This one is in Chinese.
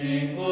经过。